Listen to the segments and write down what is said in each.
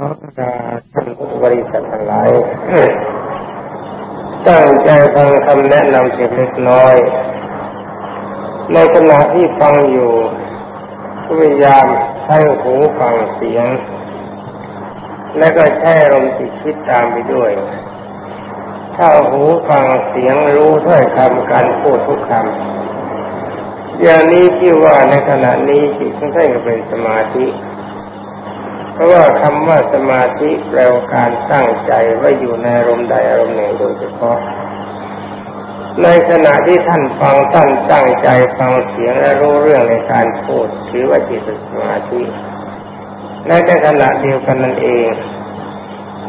ขอประกาท่านพุทธบริษัททั้งหลายตั้งใจฟังคำแนะนำเพียงเล็กน้อย ในขณะที่ฟังอยู่พยายามใช้หูฟังเสียง และก็ใช้ลมจิตคิดตามไปด้วย ถ้าหูฟังเสียงรู้ถ้อยคำการพูดทุกคำอย่างนี้ที่ว่าในขณะนี้จิตไม่ใช่เป็นสมาธิ เพราะว่าคำว่าสมาธิแปลว่าการตั้งใจไว้อยู่ในอารมณ์ใดอารมณ์หนึ่งโดยเฉพาะ ในขณะที่ท่านฟังท่านตั้งใจฟังเสียงและรู้เรื่องในการพูดถือว่าจิตสมาธิและในขณะเดียวกันนั่นเอง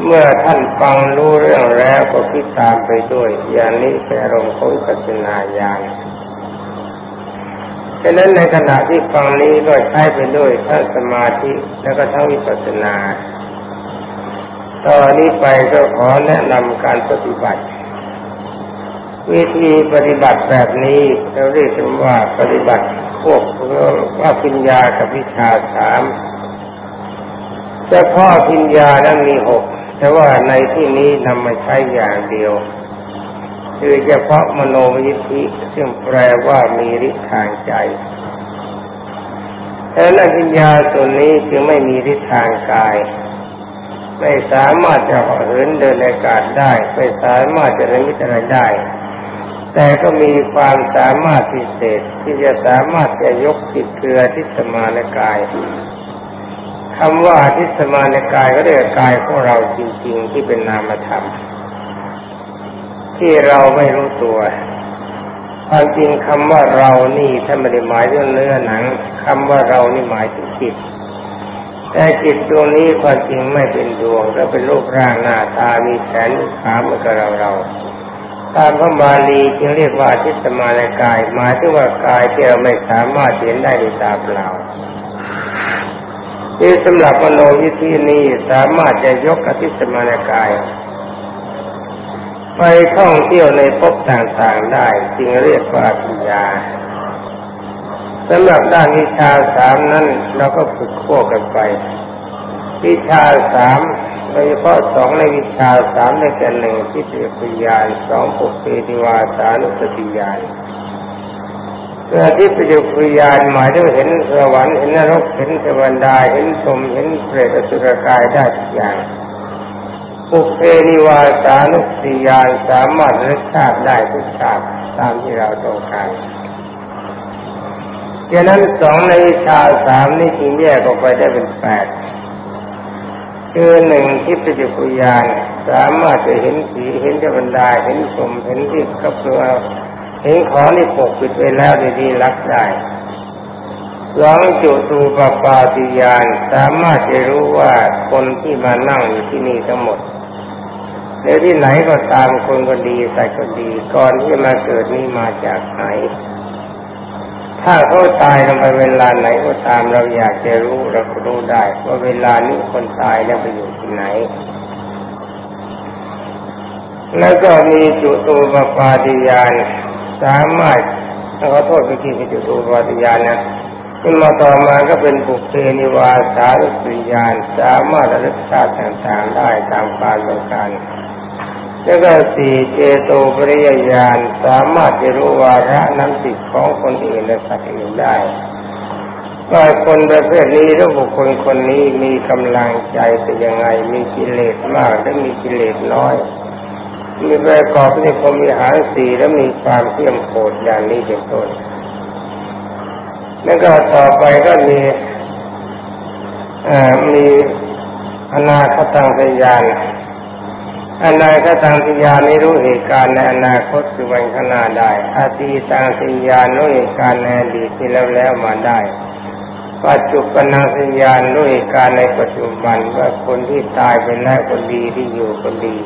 เมื่อท่านฟังรู้เรื่องแล้วก็คิดตามไปด้วยอย่างนี้เป็นอารมณ์ของปัจนาญาณ ฉะนั้นในขณะที่ฟังนี้ก็ใช้ไปด้วยทั้งสมาธิแล้วก็ทั้งวิปัสสนา ตอนนี้ไปก็ขอแนะนำการปฏิบัติ วิธีปฏิบัติแบบนี้เราเรียกว่าปฏิบัติพวกว่าปัญญากับวิชาสามเฉพาะปัญญานั้นมีหกแต่ว่าในที่นี้นำมาใช้อย่างเดียว คือเฉพาะมโนวิธิซึ่งแปลว่ามีฤทธิ์ทางใจแต่ละปัญญาตัวนี้จึงไม่มีฤทธิ์ทางกาย ไม่สามารถจะเหินเดินในอากาศได้ไม่สามารถจะระมิดอะไรได้ แต่ก็มีความสามารถพิเศษที่จะสามารถจะยกติดเกลือทิศมาในกายคำว่าทิศมาในกายก็เรียกกายของเราจริง ๆ ที่เป็นนามธรรม ที่เราไม่รู้ตัวความจริงคำว่าเรานี่ถ้าไม่ได้หมายถึงเนื้อหนังคำว่าเรานี่หมายถึงจิตแต่จิตดวงนี้ความจริงไม่เป็นดวงก็เป็นรูปร่างหน้าตามีแขนขาเหมือนกับเราเราตามพระบาลีจึงเรียกว่าทิศมาในกายหมายถึงว่ากายที่เราไม่สามารถเห็นได้ด้วยตาเปล่าที่สำหรับมโนวิธีนี้สามารถจะยกอธิสมาในกาย ไปท่องเที่ยวในภพต่างๆได้จึงเรียกว่าปัญญาสำหรับด้านวิชาสามนั้นเราก็ฝึกขั้วกันไป วิชาสามโดยเฉพาะสองในวิชาสามในแก่หนึ่งที่เป็นปัญญาสองปุเพติวาสานุสติญาณเมื่อที่เป็นปัญญาหมายถึงเห็นสวรรค์เห็นนรกเห็นเทวดาเห็นสมเห็นเปรตสุรกายได้ทุกอย่าง ปุเพนิวาสานุสิยานสามารถรักษาได้ทุกชาติตามที่เราต้องการดังนั้นสองในชาสามนี่จึงแยกออกไปได้เป็นแปดคือหนึ่งทิพยกุยานสามารถจะเห็นผีเห็นเทวดาเห็นสมเห็นที่กับตัวเห็นของที่ปกปิดไว้แล้วในที่รักได้สองจุตูปปาติยานสามารถจะรู้ว่าคนที่มานั่งอยู่ที่นี่ทั้งหมด ในที่ไหนก็ตามคนก็ดีใส่ก็ดีก่อนที่มาเกิดนี่มาจากไหน ถ้าเขาตายลงไปเวลาไหนก็ตามเราอยากจะรู้เราก็รู้ได้ว่าเวลานี้คนตายแล้วไปอยู่ที่ไหน แล้วก็มีจุตูปปาติยานสามารถขอโทษไปที่จุตูปปาติยานนะ ขึ้นมาต่อมาก็เป็นบุคเพนิวาสารุสิยานสามารถระลึกชาติต่างๆได้ตามความต้องการแล้วก็สี่เจโตปริยญาณสามารถจะรู้วาระน้ำจิตของคนอื่นและสัตว์อื่นได้ว่าคนประเภทนี้หรือบุคคลคนนี้มีกำลังใจเป็นยังไง มีกิเลสมากหรือมีกิเลสน้อย มีประกอบด้วยความมีหางสีและมีความเที่ยมโกรธอย่างนี้เป็นต้น แล้วก็ต่อไปก็มีมีอนาคตังสยานอนาคตังสยานี้รู้เหตุการณ์ในอนาคตคือวันข้างหน้าได้อาตีตังสยารู้เหตุการณ์ในอดีตที่แล้วแล้วมาได้ปัจจุบันนังสิยานรู้เหตุการณ์ในปัจจุบันว่าคนที่ตายไปแล้คนดีที่อยู่คนดี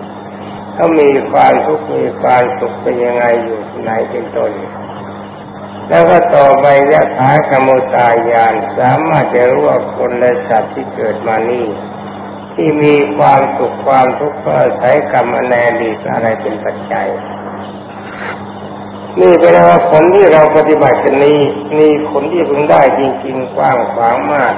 เขามีความทุกข์มีความสุขเป็นยังไงอยู่ไหนเป็นต้น แล้วก็ต่อไปยะถากรรมตายานสามารถจะรู้ว่าคนและสัตว์ที่เกิดมานี่ที่มีความสุขความทุกข์อาศัยกรรมอนาดีอะไรเป็นปัจจัย นี่เป็นว่าผลที่เราปฏิบัติกันนี้มีผลที่พึงได้จริงๆกว้างขวางมาก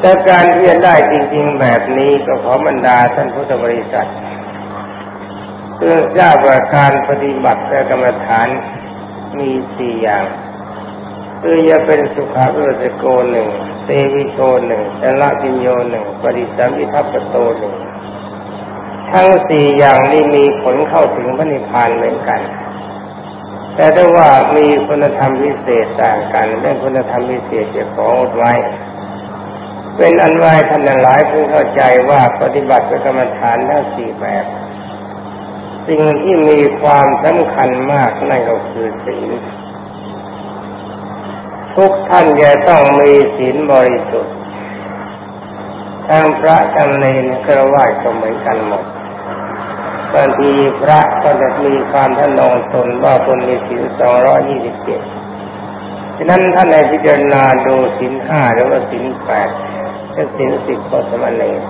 แแต่การที่จะได้จริง ๆ แบบนี้ก็ขอบรรดาท่านพุทธบริษัท เพื่อทราบว่าการปฏิบัติและกรรมฐานมีสี่อย่างคือจะเป็นสุขาเอสโกหนึ่งเตวิโกหนึ่งแต่ละปิญโยหนึ่งปริสัมพิทัปโตหนึ่งทั้งสี่อย่างนี้มีผลเข้าถึงพระนิพพานเหมือนกัน แต่ถ้าว่ามีคุณธรรมพิเศษต่างกันเรื่องคุณธรรมพิเศษจะขอไว้ เป็นอันว่าท่านหลายเพิ่งเข้าใจว่าปฏิบัติกรรมฐานทั้งสี่แบบ สิ่งที่มีความสำคัญมากนั่นก็คือศีลทุกท่านจะต้องมีศีลบริสุทธิ์ทางพระทางเนรกระว่าก็เหมือนกันหมดบางทีพระก็จะมีความท่านองตนว่าตนมีศีลสองร้อยี่สิบเจ็ดฉะนั้นท่านในพิจารณาดูศีลห้าหรือว่าศีลแปดและศีลสิบก็สมณเณร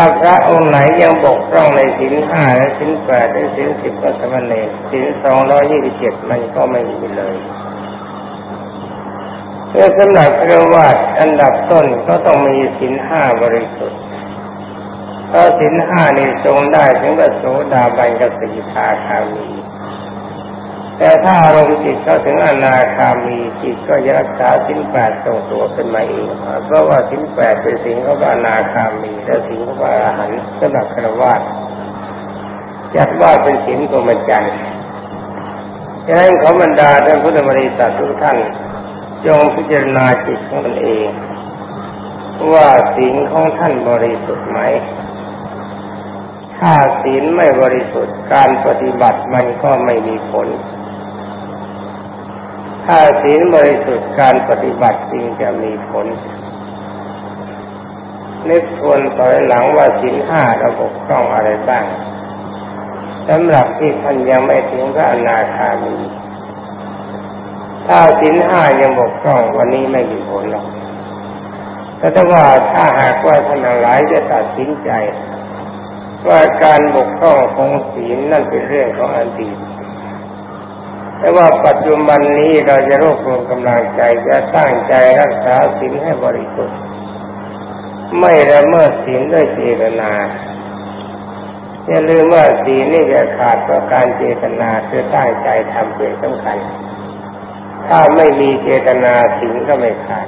ถ้าพระองค์ไหนยังบกพร่องในสินห้าและสินแปดและสินสิบก็สมณเณรสินสองร้อยี่สิบเจ็ดมันก็ไม่มีเลยเพื่อสำหรับพระวาอันดับต้นก็ต้องมีสินห้าบริสุทธิ์เพราะสินห้านี่ทรงได้ถึงกระโสดาบันกับสกิทาคามี แต่ถ้าอารมณ์จิตเข้าถึงอนาคามีจิตก็จะรักษาสินแปดทรงตัวขึ้นมาเองเพราะว่าสินแปดเป็นสิ่งของอนาคามี และสิ่งของอรหันต์สำหรับครวาจัดว่าเป็นสินกรมจันทร์ฉะนั้นขอบรรดาท่านพุทธบริษัททุกท่านจงพิจารณาจิตของตนเอง ว่าศีลของท่านบริสุทธิ์ไหมถ้าศีลไม่บริสุทธิ์การปฏิบัติมันก็ไม่มีผล ถ้าศีลบริสุทธิ์การปฏิบัติจริงจะมีผลนึกทวนต่อยหลังว่าศีลห้าระบบคล่องอะไรบ้างสำหรับที่ท่านยังไม่ถึงพระอนาคามี ถ้าสินห้ายังบกพร่องวันนี้ไม่มีผลหรอกแต่ถ้าว่าถ้าหากว่าท่านหลายจะตัดสินใจ ว่าการบกพร่องของศีลนั่นเป็นเรื่องของอดีต แต่ว่าปัจจุบันนี้เราจะรวบรวมกำลังใจจะตั้งใจรักษาศีลให้บริสุทธิ์ ไม่ละเมิดศีลด้วยเจตนาอย่าลืมว่าศีลนี่จะขาดเพราะการเจตนาคือตั้งใจทำเป็นสำคัญ ถ้าไม่มีเจตนาสิงก็ไม่ขาด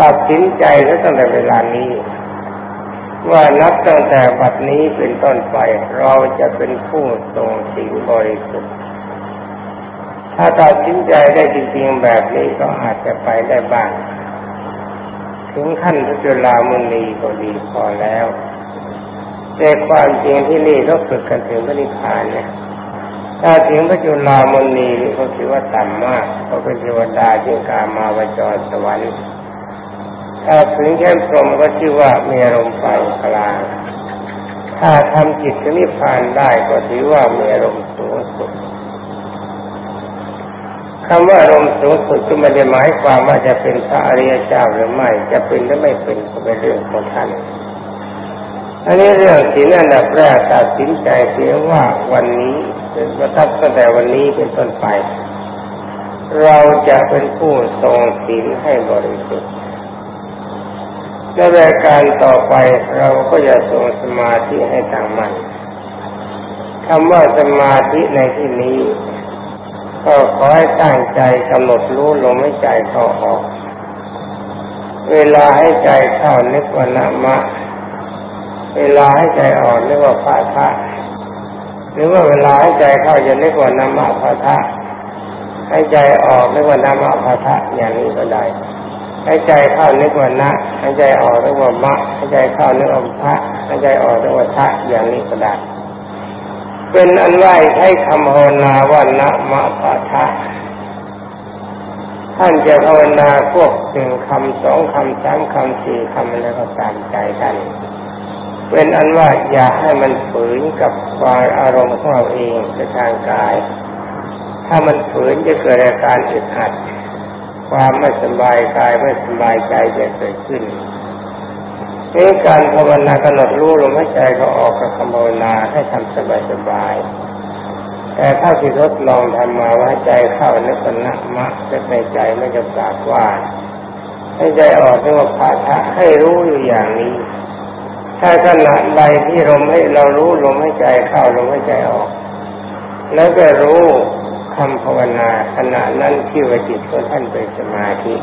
ตัดสินใจแล้วตั้งแต่เวลานี้ ว่านับตั้งแต่บัดนี้เป็นต้นไปเราจะเป็นผู้ทรงสิงบริสุทธิ์ ถ้าตัดสินใจได้จริงๆแบบนี้ก็อาจจะไปได้บ้าง ถึงขั้นพระจุลามุนีก็ดีพอแล้วแต่ความจริงที่นี่ต้องฝึกกันถึงพระนิพพานเนี่ยถ้าถึงพระจุลามณีนี่เขาถือว่าต่ำมากเขาเป็นเทวดาจึงกามาวจรสวรรค์ถ้าถึงแค่พรมก็ชื่อว่ามีอารมณ์ปานกลาง ถ้าทำจิตนิพพานได้ก็ถือว่ามีอารมณ์สูงสุด คำว่าอารมณ์สูงสุดก็ไม่ได้หมายความว่าจะเป็นพระอริยเจ้าหรือไม่ จะเป็นหรือไม่เป็นก็เป็นเรื่องของท่านอันนี้เรื่องศีลอันดับแรกตัดสินใจเสียว่าวันนี้เป็นประทับตั้งแต่วันนี้เป็นต้นไป เราจะเป็นผู้ทรงศีลให้บริสุทธิ์ในรายการต่อไปเราก็จะทรงสมาธิให้ตั้งมั่นคำว่าสมาธิในที่นี้ ก็ขอให้ตั้งใจกำหนดรู้ลมให้ใจเข้าออก เวลาให้ใจเข้านึกว่านามะ เวลาให้ใจอ่อนนึกว่าพระทะหรือว่าเวลาให้ใจเข้าจะนึกว่านามะพระทะให้ใจออกนึกว่านามะพระทะอย่างนี้ก็ได้ให้ใจเข้านึกว่านะให้ใจออกนึกว่ามะให้ใจเข้านึกว่าพระให้ใจออกนึกว่าทะอย่างนี้ก็ได้ เป็นอันว่าให้คำภาวนาว่านะมะพระทะท่านจะภาวนาควบหนึ่งคำสองคำสามคำสี่คำแล้วก็ตามใจท่านเป็นอันว่าอย่าให้มันฝืนกับความอารมณ์ของเราเองในทางกาย ถ้ามันฝืนจะเกิดอาการอึดอัด ความไม่สบายกายไม่สบายใจจะเกิดขึ้น นี่การภาวนากำหนดรู้ลมหายใจก็ออกกับคำภาวนาให้ทำสบายสบายแต่ถ้าที่ทดลองทำมาว่าใจเข้านึกนะมะจะในใจไม่จะปากว่าให้ใจออกเรียกว่าภาทะให้รู้อยู่อย่างนี้ ถ้าขณะใดที่ลมให้เรารู้ลมให้ใจเข้าลมให้ใจออก แล้วก็รู้คำภาวนาขณะนั้นที่วจิตของท่านเป็นสมาธิ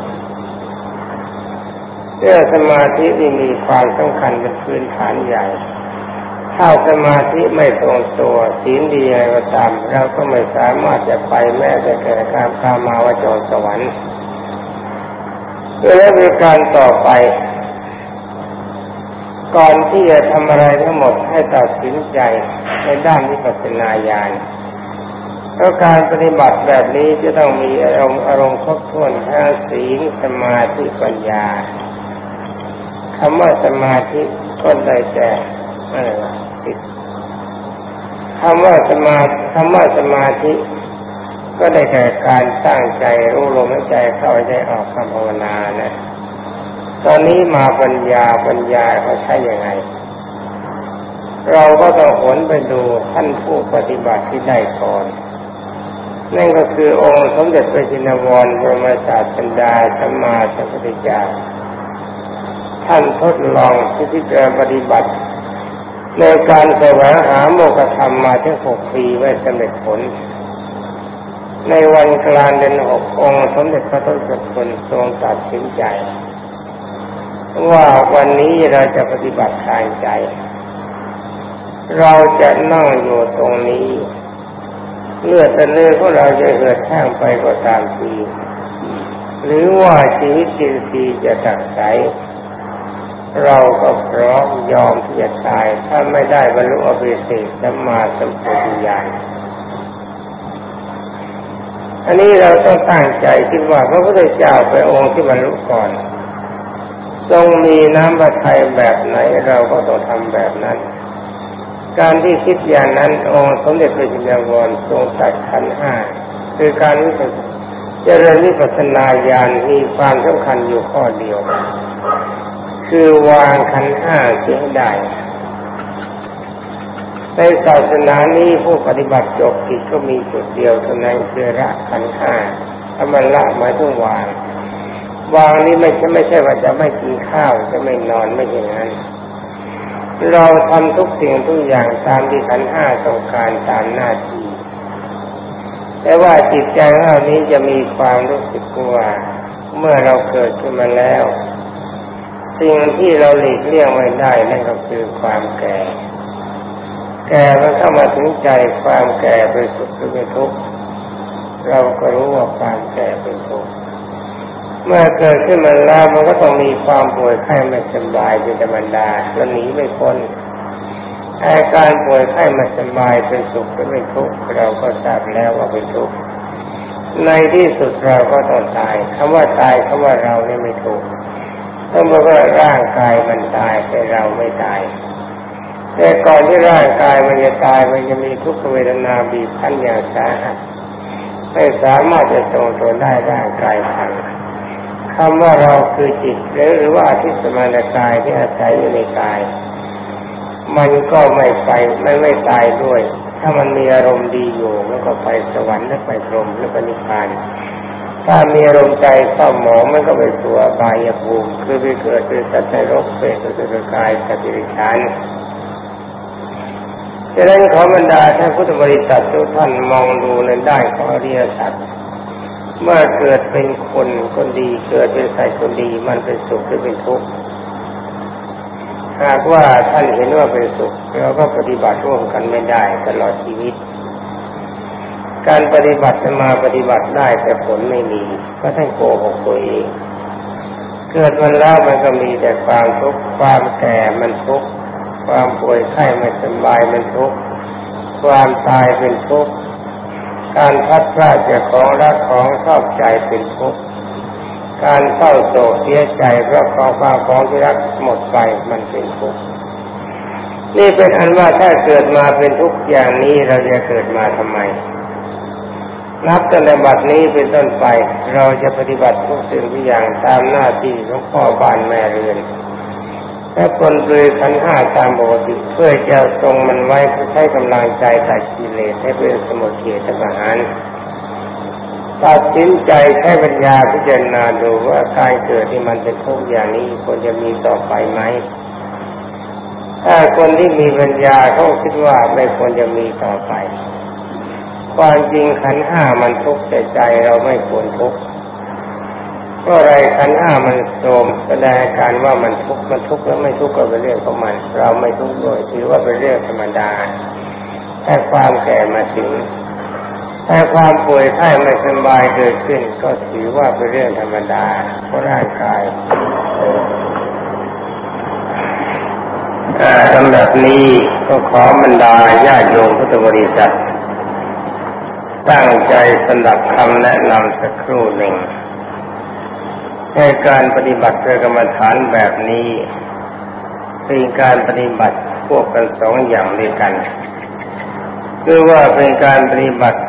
เรื่องสมาธิที่มีความสำคัญเป็นพื้นฐานใหญ่ ถ้าสมาธิไม่ตรงตัวศีลดีอะไรก็ตามเราก็ไม่สามารถจะไปแม้แต่แก่การกามาวจรสวรรค์เพื่อให้บริการต่อไป ก่อนที่จะทำอะไรทั้งหมดให้ตัดสินใจในด้านวิปัสสนาญาณเพราะการปฏิบัติแบบนี้จะต้องมีอารมณ์อารมณ์ครบถ้วนทั้งศีลสมาธิปัญญา คำว่าสมาธิก็ได้แก่อะไรวะคำว่าสมาคำว่าสมาธิ ก็ได้แก่การตั้งใจรู้ลมหายใจเข้าใจออกคำภาวนานะตอนนี้มาปัญญาปัญญาเขาใช้ยังไง เราก็ต้องผลไปดูท่านผู้ปฏิบัติที่ได้ก่อนนั่นก็คือองค์สมเด็จพระจินวรบรมศาสดาสัมมาสัมพุทธเจ้า ท่านทดลองที่ที่จะปฏิบัติ ในการแสวงหาโมกธรรมมาถึงหกปีไว้สำเร็จผล ในวันกลางเดือนหกองค์สมเด็จพระทศพลทรงตัดสินใจ ว่าวันนี้เราจะปฏิบัติทางใจ เราจะนั่งอยู่ตรงนี้เลือดเลือดของเราจะเหือดแห้งไปก็ตามทีหรือว่าชีวิตจินซีจะตักใส เราก็พร้อมยอมที่จะตาย ถ้าไม่ได้บรรลุอภิเศษสัมมาสัมพุทธญาณอันนี้เราต้องตั้งใจคิดว่าพระพุทธเจ้าเป็นองค์ที่บรรลุก่อน ทรงมีน้ำพระทัยแบบไหนเราก็ต้องทำแบบนั้น การที่คิดอย่างนั้นองค์สมเด็จพระจินดาวรทรงตัดขันห้าคือการวิปัสเจริญวิปัสนาญาณมีความสำคัญอยู่ข้อเดียว คือวางขันห้าเสียได้ในศาสนานี้ผู้ปฏิบัติจบกิจก็มีจุดเดียวเท่านั้นคือละขันห้าถ้ามันละมาต้องวาง วางนี้ไม่ใช่ไม่ใช่ว่าจะไม่กินข้าวจะไม่นอนไม่อย่างนั้น เราทำทุกสิ่งทุกอย่างตามที่ขันห้าต้องการตามหน้าที่แต่ว่าจิตใจเรานี้จะมีความรู้สึกว่า เมื่อเราเกิดขึ้นมาแล้ว สิ่งที่เราหลีกเลี่ยงไม่ได้นั่นก็คือความแก่ แก่มันเข้ามาถึงใจความแก่เป็นสุขหรือเป็นทุกข์เราก็รู้ว่าความแก่เป็นทุกข์เมื่อเกิดขึ้นมาแล้วมันก็ต้องมีความป่วยไข้ไม่สบายเป็นธรรมดาแล้วหนีไม่พ้นอาการป่วยไข้ไม่สบายเป็นสุขหรือเป็นทุกข์เราก็ทราบแล้วว่าเป็นทุกข์ในที่สุดเราก็ต้องตายคำว่าตายคำว่าเรานี่ไม่ถูก ต้องบอกว่าร่างกายมันตายแต่เราไม่ตาย แต่ก่อนที่ร่างกายมันจะตายมันจะมีทุกขเวทนาบีบคั้นอย่างสาหัสไม่สามารถจะทรงตัวได้ร่างกายพังคำว่าเราคือจิตหรือว่าที่สมานกายที่อาศัยอยู่ในกาย มันก็ไม่ไปไม่ไม่ตายด้วย ถ้ามันมีอารมณ์ดีอยู่ แล้วก็ไปสวรรค์แล้วไปพรหมแล้วก็นิพพาน ถ้ามีอารมณ์ใจเศร้าหมองมันก็ไปตัวบายภูมิคือไปเกิดเป็นสัตว์ในรกเป็นสัตว์กายสัตว์ดิฉันดังนั้นขอบรรดาท่านพุทธบริษัททุกท่านมองดูในด้านของอริยสัจเมื่อเกิดเป็นคนคนดีเกิดเป็นสัตว์คนดีมันเป็นสุขหรือเป็นทุกข์หากว่าท่านเห็นว่าเป็นสุขเราก็ปฏิบัติร่วมกันไม่ได้ตลอดชีวิต การปฏิบัติจะมาปฏิบัติได้แต่ผลไม่มี ก็ท่านโกหกตัวเองเกิดมันแล้วมันก็มีแต่ความทุกข์ความแก่มันทุกข์ความป่วยไข้ไม่สบายมันทุกข์ความตายเป็นทุกข์การพัดพลาดจากของรักของชอบใจเป็นทุกข์การเศร้าโศกเสียใจเพราะของความของที่รักหมดไปมันเป็นทุกข์นี่เป็นอันว่าถ้าเกิดมาเป็นทุกข์อย่างนี้เราจะเกิดมาทำไม นับตั้งแต่บัดนี้เป็นต้นไป เราจะปฏิบัติทุกสิ่งทุกอย่างตามหน้าที่ของพ่อบ้านแม่เรือนและคนเรือขันห้าตามปกติเพื่อจะทรงมันไว้เพื่อใช้กำลังใจตัดกิเลสให้เป็นสมุทเฉทประหารตัดสินใจใช้ปัญญาพิจารณาดูว่าการเกิดที่มันเป็นทุกอย่างนี้ควรจะมีต่อไปไหมถ้าคนที่มีปัญญาเขาคิดว่าไม่ควรจะมีต่อไป ความจริงขันห้ามันทุกข์แต่ใจเราไม่ควรทุกข์ก็อะไรขันห้ามันโทมแสดงการว่ามันทุกข์มันทุกข์แล้วไม่ทุกข์ก็เป็นเรื่องของมัน เราไม่ทุกข์ด้วยถือว่าเป็นเรื่องธรรมดาแต่ความแก่มาถึงถ้าความป่วยไข้ไม่สบายเกิดขึ้น ก็ถือว่าเป็นเรื่องธรรมดาเพราะร่างกายสำหรับนี้ก็ขอบรรดาญาติโยมพุทธบริษัท ตั้งใจสนับคำแนะนำสักครู่หนึ่งในการปฏิบัติกรรมฐานแบบนี้เป็นการปฏิบัติพวกกันสองอย่างด้วยกันคือว่าเป็นการปฏิบัติ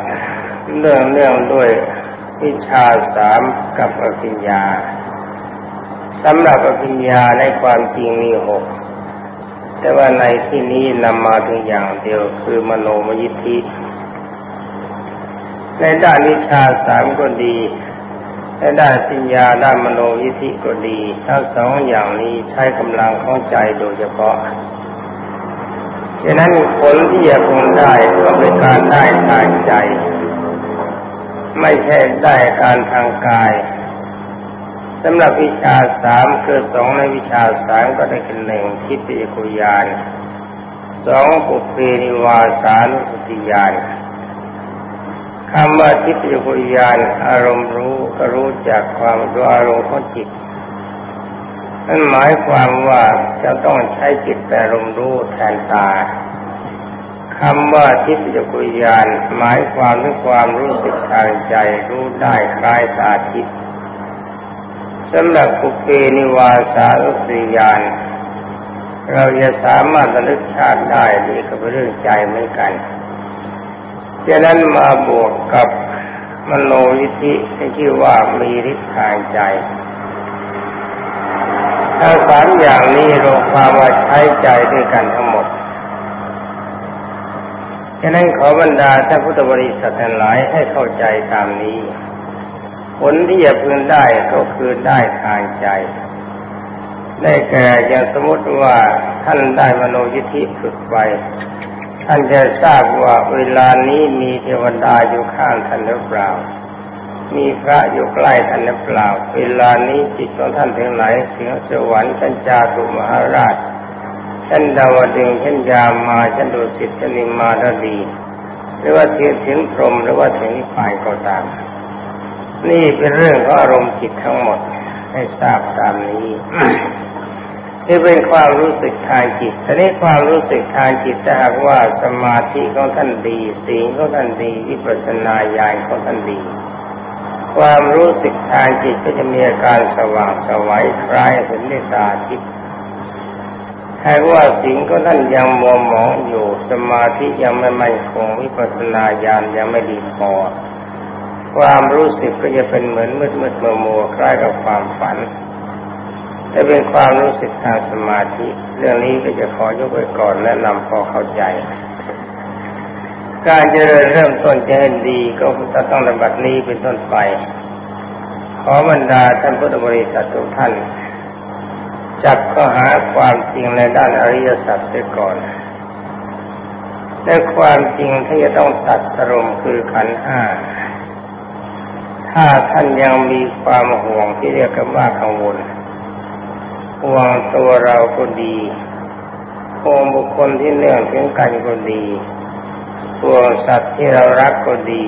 เรื่องเรื่องด้วยวิชาสามกับอภิญญาสำหรับอภิญญาในความจริงมีหกแต่ว่าในที่นี้นำมาถึงอย่างเดียวคือมโนมยิทธิ ในด้านวิชาสามก็ดีในด้านปัญญาด้านมโนยิทธิก็ดีทั้งสองอย่างนี้ใช้กำลังของใจโดยเฉพาะฉะนั้นผลที่จะคงได้ก็เป็นการได้ทางใจ ไม่ใช่ได้การทางกายสำหรับวิชาสามคือสองในวิชาสามก็ได้กันหนึ่งทิฏฐิกุยานสองปุเพนิวาสานุสติยาน คำว่าทิฏฐิกุยานอารมณ์รู้ก็รู้จากความรู้อารมณ์ของจิตนั่นหมายความว่าจะต้องใช้จิตแต่รมรู้แทนตาคำว่าทิพยกุญาณหมายความถึงความรู้สึกทางใจรู้ได้คล้ายตาทิพย์สำหรับปุเพนิวาสาลุสิยานเราจะสามารถระลึกชาติได้นี่ก็เป็นเรื่องใจเหมือนกัน ฉะนั้นมาบวกกับมโนวิธิที่ชื่อว่ามีฤทธิ์ทางใจถ้าสามอย่างนี้เราความว่าใช้ใจด้วยกันทั้งหมดฉะนั้นขอบรรดาท่านพุทธบริษัททั้งหลายให้เข้าใจตามนี้ ผลที่จะพึงได้ก็คือได้ทางใจ ได้แก่อย่างสมมติว่าท่านได้มโนยิธิฝึกไป ท่านจะทราบว่าเวลานี้มีเทวดาอยู่ข้างท่านหรือเปล่า มีพระอยู่ใกล้ท่านหรือเปล่า เวลานี้จิตของท่านถึงไหนถึงสวรรค์ท่านจาตุมหาราชฉันดาวดึงฉันยามมาฉันดูสิทธินิมาดดี หรือว่าเทียนถึงพรมหรือว่าถึงนิพพานก็ตาม นี่เป็นเรื่องของอารมณ์จิตทั้งหมดให้ทราบตามนี้ ที่เป็นความรู้สึกทางจิตแต่นี้ความรู้สึกทางจิตถ้าหากว่าสมาธิของท่านดีสีของท่านดีวิปัสสนาญาณของท่านดี ความรู้สึกทางจิตก็จะมีอาการสว่างสวัยคล้ายเห็นในตาทิพย์หากว่าสิ่งก็ท่านยังมัวหมองอยู่ สมาธิยังไม่มั่นคงวิปัสสนาญาณยังไม่ดีพอ ความรู้สึกก็จะเป็นเหมือนมืดมืดมัวมัวคล้ายกับความฝัน แต่เป็นความรู้สึกทางสมาธิ เรื่องนี้ก็จะขอยกไว้ก่อนแนะนำพอเข้าใจ การเจริญเริ่มต้นจะให้ดีก็จะต้องระบัดนี้เป็นต้นไป ขอบรรดาท่านพุทธบริษัททุกท่าน จับก็หาความจริงในด้านอริยสัจเสียก่อนในความจริงที่จะต้องตัดอารมณ์คือขันห้า ถ้าท่านยังมีความห่วงที่เรียกกันว่ากังวล ห่วงตัวเราก็ดีห่วงบุคคลที่เนื่องถึงกันก็ดีห่วงสัตว์ที่เรารักก็ดี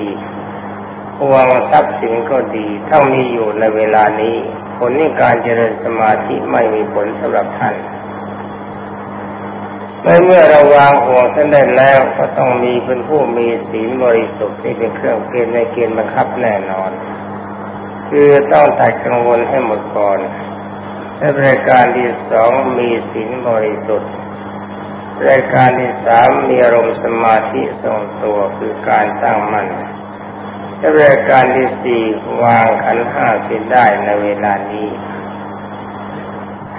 ห่วงทรัพย์สินก็ดีเท่ามีอยู่ในเวลานี้ ผลในการเจริญสมาธิไม่มีผลสำหรับท่านเมื่อเมื่อเราวางห่วงท่านได้แล้วก็ต้องมีเป็นผู้มีศีลบริสุทธิ์ที่เป็นเครื่องเกณฑ์ในเกณฑ์บังคับแน่นอน คือต้องตัดกังวลให้หมดก่อน และรายการที่สองมีศีลบริสุทธิ์รายการที่สามมีอารมณ์สมาธิทรงตัวคือการตั้งมั่นและรายการที่สี่วางขันห้าเสียได้ในเวลานี้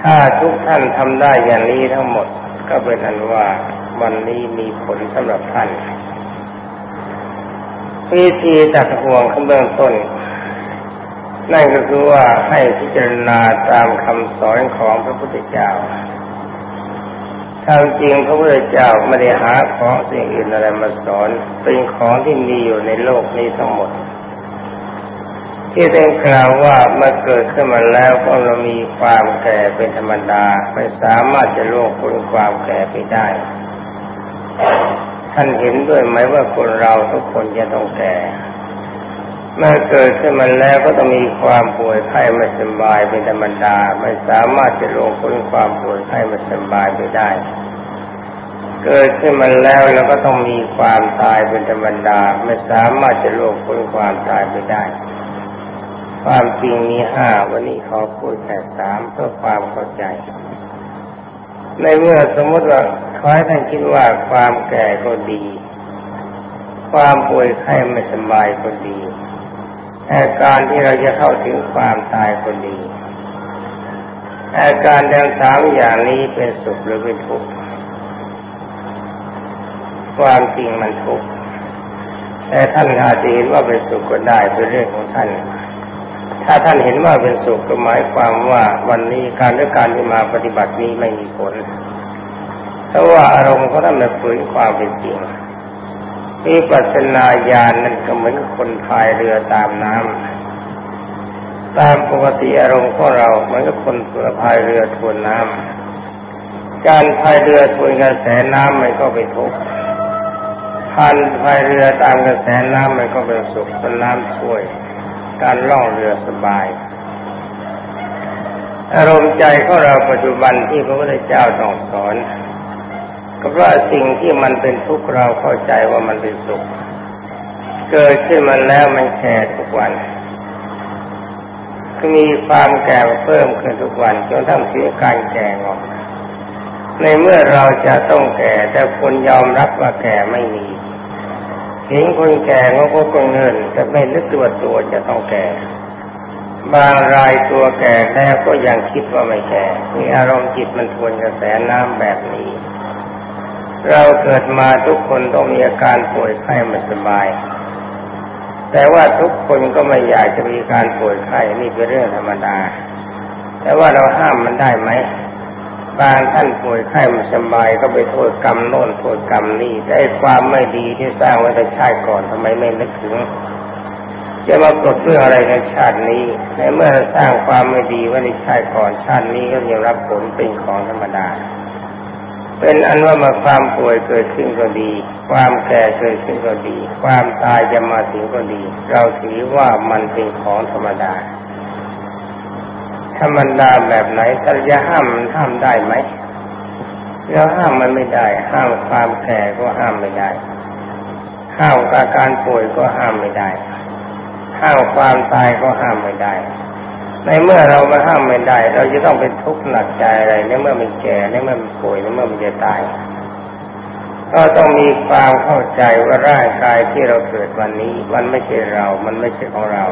ถ้าทุกท่านทำได้อย่างนี้ทั้งหมดก็เป็นอันว่าวันนี้มีผลสำหรับท่านวิธีตัดห่วงข้างเบื้องต้น นั่นก็คือว่าให้พิจารณาตามคำสอนของพระพุทธเจ้าทางจริงพระพุทธเจ้าไม่ได้หาของสิ่งอื่นอะไรมาสอน เป็นของที่มีอยู่ในโลกนี้ทั้งหมด ที่ได้กล่าวว่าเมื่อเกิดขึ้นมาแล้วก็เรามีความแก่เป็นธรรมดา ไม่สามารถจะล่วงพ้นความแก่ไปได้ ท่านเห็นด้วยไหมว่าคนเราทุกคนจะต้องแก่ เมื่อเกิดขึ้นมาแล้วก็ต้องมีความป่วยไข้ไม่สบายเป็นธรรมดา ไม่สามารถจะลงพ้นความป่วยไข้ไม่สบายไปได้ เกิดขึ้นมาแล้วแล้วก็ต้องมีความตายเป็นธรรมดา ไม่สามารถจะลงพ้นความตายไปได้ ความจริงมีห้าวันนี้ขอพูดแค่สามเพื่อความเข้าใจ ในเมื่อสมมติว่าขอให้ท่านคิดว่าความแก่ก็ดี ความป่วยไข้ไม่สบายก็ดี อาการที่เราจะเข้าถึงความตายคนดี อาการดังสามอย่างนี้เป็นสุขหรือเป็นทุกข์ ความจริงมันทุกข์ แต่ท่านอาจจะเห็นว่าเป็นสุขก็ได้เป็นเรื่องของท่าน ถ้าท่านเห็นว่าเป็นสุขก็หมายความว่าวันนี้การด้วยการที่มาปฏิบัตินี้ไม่มีผล เพราะว่าอารมณ์เขาท่านไม่ฝืนความเป็นจริง วิปัสนาญาณนั่นก็เหมือนคนพายเรือตามน้ำตามปกติอารมณ์ของเราเหมือนกับคนเรือพายเรือทวนน้ำการพายเรือทวนกระแสน้ำมันก็เป็นทุกข์พันพายเรือตามกระแสน้ำมันก็เป็นสุขเป็นน้ำช่วย การล่องเรือสบาย อารมณ์ใจของเราปัจจุบันที่พระพุทธเจ้าต้องสอน ก็เพราะสิ่งที่มันเป็นทุกข์เราเข้าใจว่ามันเป็นสุข เกิดขึ้นมาแล้วมันแก่ทุกวันมีความแก่เพิ่มขึ้นทุกวันจนทั้งเสียการแก่ออกในเมื่อเราจะต้องแก่แต่คนยอมรับว่าแก่ไม่มีเห็นคนแก่ก็ก็เงินแต่ไม่นึกตัวตัวจะต้องแก่ บางรายตัวแก่แล้วก็ยังคิดว่าไม่แก่มีอารมณ์จิตมันทวนกระแสน้ำแบบนี้ เราเกิดมาทุกคนต้องมีอาการป่วยไข้ไม่สบาย แต่ว่าทุกคนก็ไม่อยากจะมีการป่วยไข้นี่เป็นเรื่องธรรมดา แต่ว่าเราห้ามมันได้ไหมบางท่านป่วยไข้ไม่สบายก็ไปโทษกรรมโน่นโทษกรรมนี่ได้ความไม่ดีที่สร้างไว้ในชาติก่อนทำไมไม่นึกถึงจะมากดเรื่องอะไรในชาตินี้ในเมื่อสร้างความไม่ดีไว้ในชาติก่อนชาตินี้ก็ยังรับผลเป็นของธรรมดา เป็นอันว่ามาความป่วยเกิดขึ้นก็ดี ความแก่เกิดขึ้นก็ดี ความตายจะมาถึงก็ดี เราถือว่ามันเป็นของธรรมดา ธรรมดาแบบไหนถ้าจะห้ามห้ามได้ไหมเราห้ามมันไม่ได้ ห้ามความแก่ก็ห้ามไม่ได้ ห้ามอาการป่วยก็ห้ามไม่ได้ ห้ามความตายก็ห้ามไม่ได้ ในเมื่อเรามาห้ามไม่ได้ เราจะต้องเป็นทุกข์หนักใจอะไรในเมื่อมันแก่ในเมื่อมันป่วยในเมื่อมันจะตาย ก็ต้องมีความเข้าใจว่าร่างกายที่เราเกิดวันนี้ มันไม่ใช่เรา มันไม่ใช่ของเรา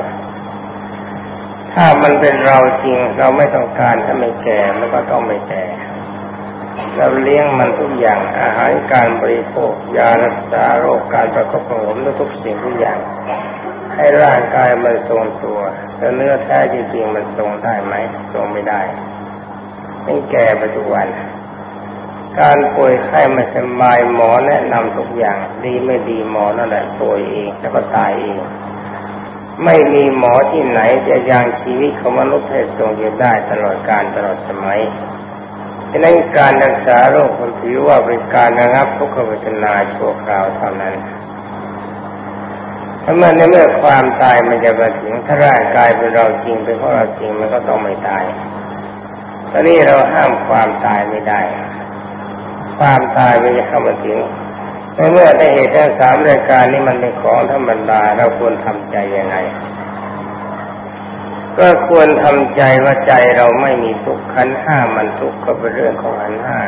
ถ้ามันเป็นเราจริงเราไม่ต้องการถ้าไม่แก่มันก็ต้องไม่แก่เราเลี้ยงมันทุกอย่างอาหารการบริโภคยารักษาโรคการประคบประงมทุกสิ่งทุกอย่าง ให้ร่างกายมันทรงตัวแต่เนื้อแท้จริงๆมันทรงได้ไหมทรงไม่ได้ไม่แก่ปัจจุบัน การป่วยไข้ไม่สบายหมอแนะนำทุกอย่าง ดีไม่ดีหมอนั่นแหละป่วยเองแล้วก็ตายเอง ไม่มีหมอที่ไหนจะยังชีวิตของมนุษย์ให้ทรงอยู่ได้ตลอดการตลอดสมัยฉะนั้นการรักษาโรคคนถือว่าเป็นการระงับทุกขเวทนาชั่วคราวเท่านั้น ถ้าเมื่อในเมื่อความตายมันจะมาถึงถ้าร่างกายเป็นเราจริงเป็นของเราจริงมันก็ต้องไม่ตายตอนนี้เราห้ามความตายไม่ได้ ความตายมันจะเข้ามาถึงในเมื่อได้เหตุทั้งสามรายการนี้มันเป็นของธรรมดาเราควรทำใจยังไง ก็ควรทำใจว่าใจเราไม่มีทุกข์ขันห้ามันทุกข์ก็เป็นเรื่องของขันห้า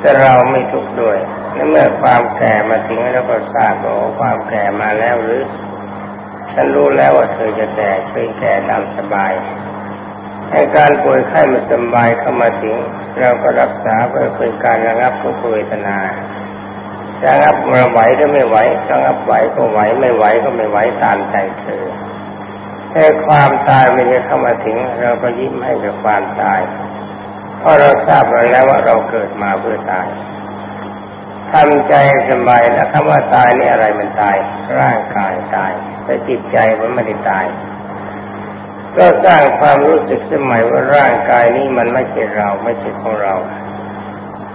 แต่เราไม่ทุกข์ด้วย เมื่อความแก่มาถึงแล้วก็ทราบว่าความแก่มาแล้วหรือ ฉันรู้แล้วว่าเธอจะแก่เคยแก่ตามสบายให้การป่วยไข้มาสบายเข้ามาถึง เราก็รักษาเพื่อเป็นการระงับทุกเวทนาจะรับเราไหวก็ไม่ไหวจะรับไหวก็ไหวไม่ไหวก็ไม่ไหวตามใจเธอแต่ความตายม่ได้เข้ามาถึง เราก็ยิ้มให้กับความตายเพราะเราทราบแล้วว่าเราเกิดมาเพื่อตาย ทำใจสบายแล้วคำว่าตายนี่อะไรมันตาย ร่างกายตายแต่จิตใจมันไม่ได้ตาย ก็สร้างความรู้สึกสมัยว่าร่างกายนี้มันไม่ใช่เราไม่ใช่ของเรา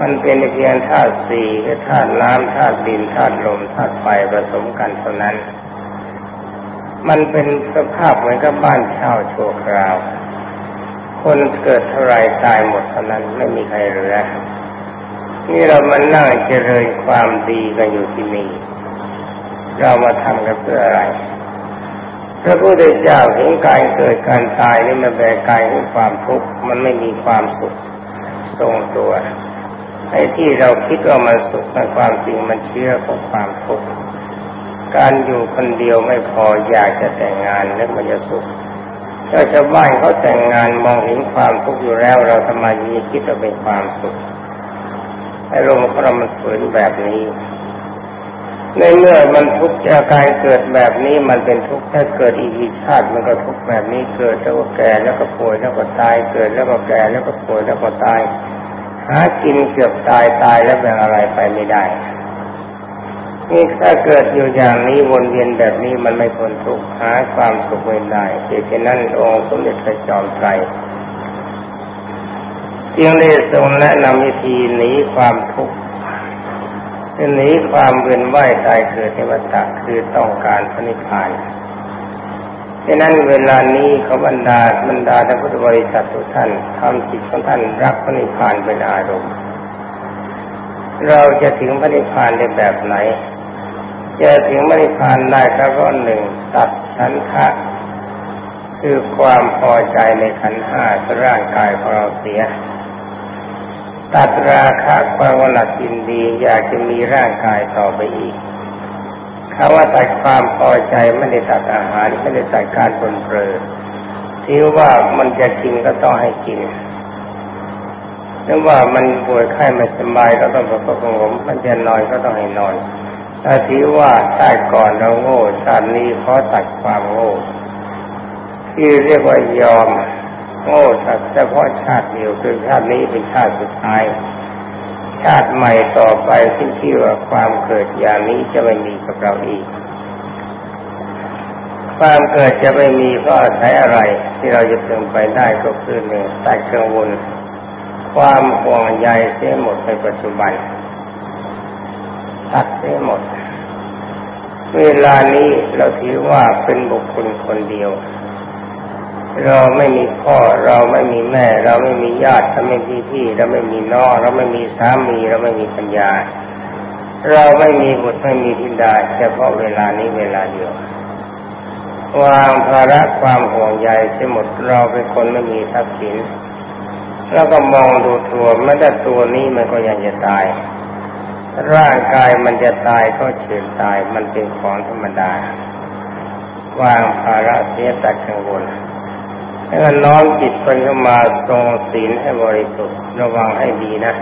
มันเป็นเพียงธาตุสี่คือธาตุน้ำธาตุดินธาตุลมธาตุไฟผสมกันเท่านั้น มันเป็นสภาพเหมือนกับบ้านเช่าชั่วคราว คนเกิดเท่าไรตายหมดเท่านั้นไม่มีใครเหลือ นี่เรามานั่งเจริญความดีกันอยู่ที่นี่ เรามาทำกันเพื่ออะไร พระพุทธเจ้าเห็นการเกิดการตายนี่มันแบกกายของความทุกข์มันไม่มีความสุขทรงตัวไอ้ที่เราคิดว่ามันสุขในความจริงมันเชื่อของความทุกข์การอยู่คนเดียวไม่พออยากจะแต่งงานแล้วมันจะสุขถ้าชาวบ้านเขาแต่งงานมองเห็นความทุกข์อยู่แล้ว เราทำไมมีคิดว่าเป็นความสุข อารมณ์ของเรามันฝืนแบบนี้ ในเมื่อมันทุกข์จากการเกิดแบบนี้มันเป็นทุกข์ถ้าเกิดอีกชาติมันก็ทุกข์แบบนี้เกิดแล้วก็แก่แล้วก็ป่วยแล้วก็ตายเกิดแล้วก็แก่แล้วก็ป่วยแล้วก็ตาย หากินเกือบตายตายแล้วแบ่งอะไรไปไม่ได้นี่ถ้าเกิดอยู่อย่างนี้วนเวียนแบบนี้มันไม่พ้นทุกข์หาความสุขไม่ได้เหตุนั้นองค์สมเด็จพระจอมไตร จึงได้ทรงแนะนำวิธีหนีความทุกข์หนีความเวียนว่ายตายเกิดในวัฏฏะคือต้องการพระนิพพานดังนั้นเวลานี้ขบรรดาบรรดาท่านพุทธบริษัททุกท่านทำจิตของท่านรักพระนิพพานเป็นอารมณ์ เราจะถึงพระนิพพานในแบบไหน จะถึงพระนิพพานได้ก็ร้อนหนึ่งตัดฉันทะคือความพอใจในขันห้าร่างกายของเราเสีย ตัดราคะความหนักยินดีอยากจะมีร่างกายต่อไปอีกคำว่าตัดความพอใจไม่ได้ตัดอาหารไม่ได้ตัดการปนเปื้อที่ว่ามันจะกินก็ต้องให้กินนึกว่ามันป่วยไข้ไม่สบายก็ต้องประคบประงมมันจะนอนก็ต้องให้นอนถ้าถือว่าใต้ก่อนเราโง่ชาตินี้ขอตัดความโง่ที่เรียกว่ายอม โง่สักเฉพาะชาติเดียวคือชาตินี้เป็นชาติสุดท้าย ชาติใหม่ต่อไปที่ชื่ว่าความเกิดอย่างนี้จะไม่มีกับเราอีก ความเกิดจะไม่มีเพราะอาศัยอะไร ที่เราจะถึงไปได้ก็คือหนึ่งตัดกังวล ความห่วงใยเสียหมดในปัจจุบันตัดเสียหมด เวลานี้เราถือว่าเป็นบุคคลคนเดียว เราไม่มีพ่อเราไม่มีแม่ เราไม่มีญาติเราไม่มีพี่เราไม่มีน้องเราไม่มีสามีเราไม่มีปัญญา เราไม่มีบุตรไม่มีทิดาเฉพาะเวลานี้เวลาเดียววางภาระความห่วงใยเสียหมดเราเป็นคนไม่มีทรัพย์สิน แล้วก็มองดูตัวแม้แต่ตัวนี้มันก็ยังจะตาย ร่างกายมันจะตายก็เฉื่อยตายมันเป็นของธรรมดาวางภาระเสียตัดกังวล แล้วก็น้อมจิตคนเข้ามาทรงศีลให้บริสุทธิ์ระวังให้ดีนะ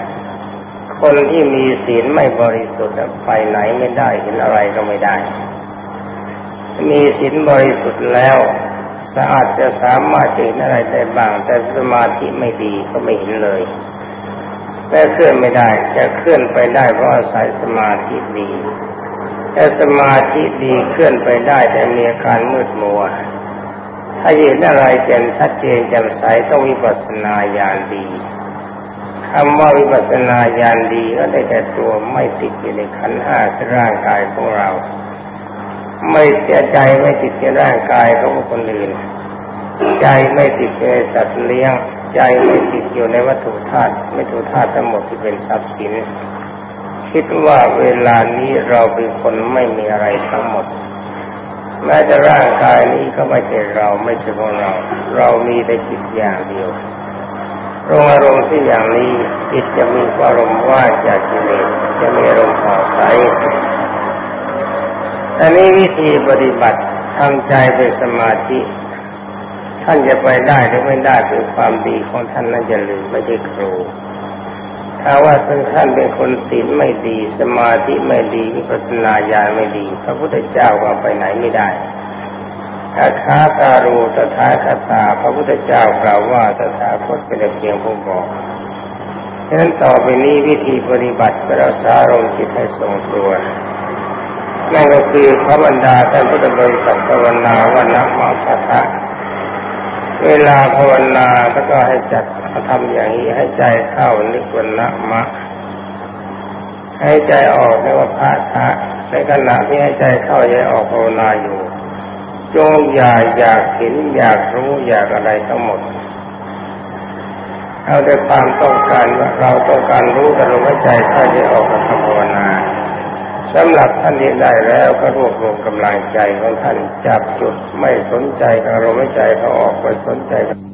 คนที่มีศีลไม่บริสุทธิ์ไปไหนไม่ได้เห็นอะไรก็ไม่ได้ มีศีลบริสุทธิ์แล้วสะอาดจะสามารถเห็นอะไรได้บ้าง แต่สมาธิไม่ดีก็ไม่เห็นเลยแต่เคลื่อนไม่ได้จะเคลื่อนไปได้เพราะอาศัยสมาธิดีแต่สมาธิดีเคลื่อนไปได้แต่มีอาการมืดมัว ถ้าเห็นอะไรเจ่นชัดเจนแจ่มใสต้องวิปัสสนาญาณดีคำว่าวิปัสสนาญาณดีก็ได้แต่ตัวไม่ติดอยู่ในขันห้าร่างกายของเรา ไม่เสียใจไม่ติดในร่างกายของคนอื่น ใจไม่ติดในสัตว์เลี้ยง ใจไม่ติดอยู่ในวัตถุธาตุวัตถุธาตุทั้งหมดที่เป็นทรัพย์สิน คิดว่าเวลานี้เราเป็นคนไม่มีอะไรทั้งหมด แม้แต่ร่างกายนี้ก็ไม่ใช่เราไม่ใช่ของเรา เรามีแต่จิตอย่างเดียวรงอารมณ์ที่อย่างนี้จิตจะมีอารมณ์ว่าจากกิเลสจะมีอารมณ์ผ่องใสอันนี้วิธีปฏิบัติทำใจเป็นสมาธิ ท่านจะไปได้หรือไม่ได้คือความดีของท่านนั้นจะลืมไม่ใช่ครู ถ้าว่าท่านเป็นคนศีลไม่ดี สมาธิไม่ดีวิปัสสนาญาณไม่ดี พระพุทธเจ้าก็ไปไหนไม่ได้อาคาการูตถาคตา พระพุทธเจ้ากล่าวว่าตถาคตเป็นเพียงผู้บอกฉะนั้นต่อไปนี้วิธีปฏิบัติเพื่อรักษาอารมณ์จิตให้ทรงตัวนั่นก็คือพระบรรดาท่านพุทธบริษัทภาวนาว่านักมาพะเวลาภาวนาแล้วก็ให้จัด ทำอย่างนี้ให้ใจเข้านึกวันละมะ ให้ใจออกเรียกว่าพระทะในขณะที่ให้ใจเข้าใจออกภาวนาอยู่จงอย่าอยากเห็นอยากรู้อยากอะไรทั้งหมดเอาแต่ความต้องการว่าเราต้องการรู้แต่ลมหายใจเข้าใจออกกับภาวนาสำหรับท่านที่ได้แล้วก็รวบรวมกำลังใจของท่านจับจุดไม่สนใจกับลมหายใจเขาออกไปสนใจกับ